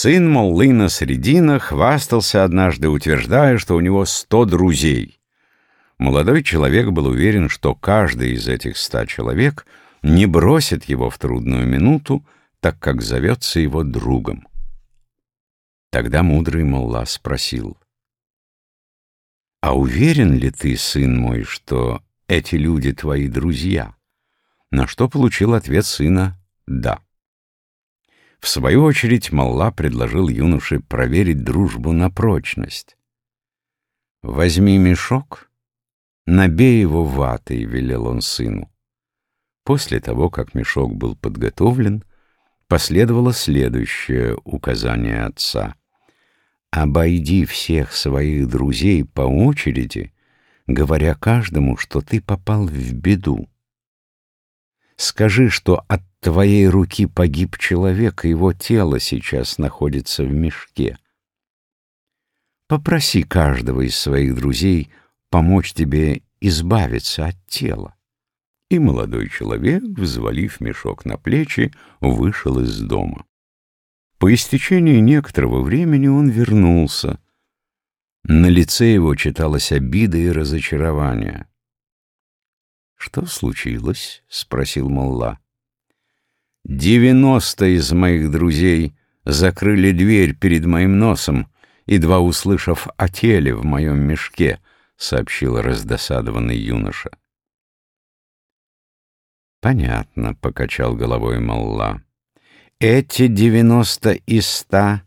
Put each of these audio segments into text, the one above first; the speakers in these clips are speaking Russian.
Сын Моллы на Средина хвастался однажды, утверждая, что у него сто друзей. Молодой человек был уверен, что каждый из этих ста человек не бросит его в трудную минуту, так как зовется его другом. Тогда мудрый Молла спросил, «А уверен ли ты, сын мой, что эти люди твои друзья?» На что получил ответ сына «да». В свою очередь Малла предложил юноше проверить дружбу на прочность. «Возьми мешок, набей его ватой», — велел он сыну. После того, как мешок был подготовлен, последовало следующее указание отца. «Обойди всех своих друзей по очереди, говоря каждому, что ты попал в беду. Скажи, что от твоей руки погиб человек, его тело сейчас находится в мешке. Попроси каждого из своих друзей помочь тебе избавиться от тела. И молодой человек, взвалив мешок на плечи, вышел из дома. По истечении некоторого времени он вернулся. На лице его читалась обида и разочарование. «Что случилось?» — спросил Молла. «Девяносто из моих друзей закрыли дверь перед моим носом, едва услышав о теле в моем мешке», — сообщил раздосадованный юноша. «Понятно», — покачал головой Молла. «Эти девяносто из ста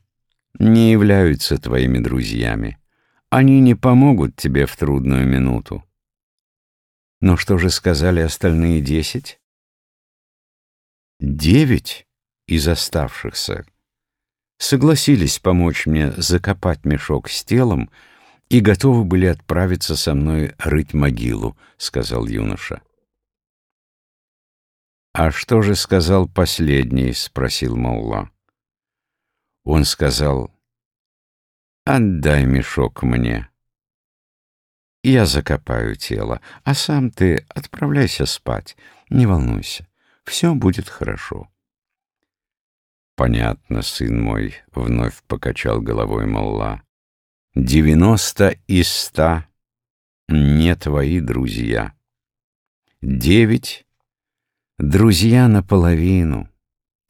не являются твоими друзьями. Они не помогут тебе в трудную минуту. Но что же сказали остальные десять? Девять из оставшихся согласились помочь мне закопать мешок с телом и готовы были отправиться со мной рыть могилу, — сказал юноша. «А что же сказал последний?» — спросил Молла. Он сказал, «Отдай мешок мне». Я закопаю тело, а сам ты отправляйся спать. Не волнуйся, все будет хорошо. Понятно, сын мой, — вновь покачал головой Молла. Девяносто из ста не твои друзья. Девять — друзья наполовину,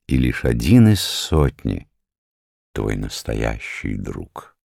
и лишь один из сотни — твой настоящий друг.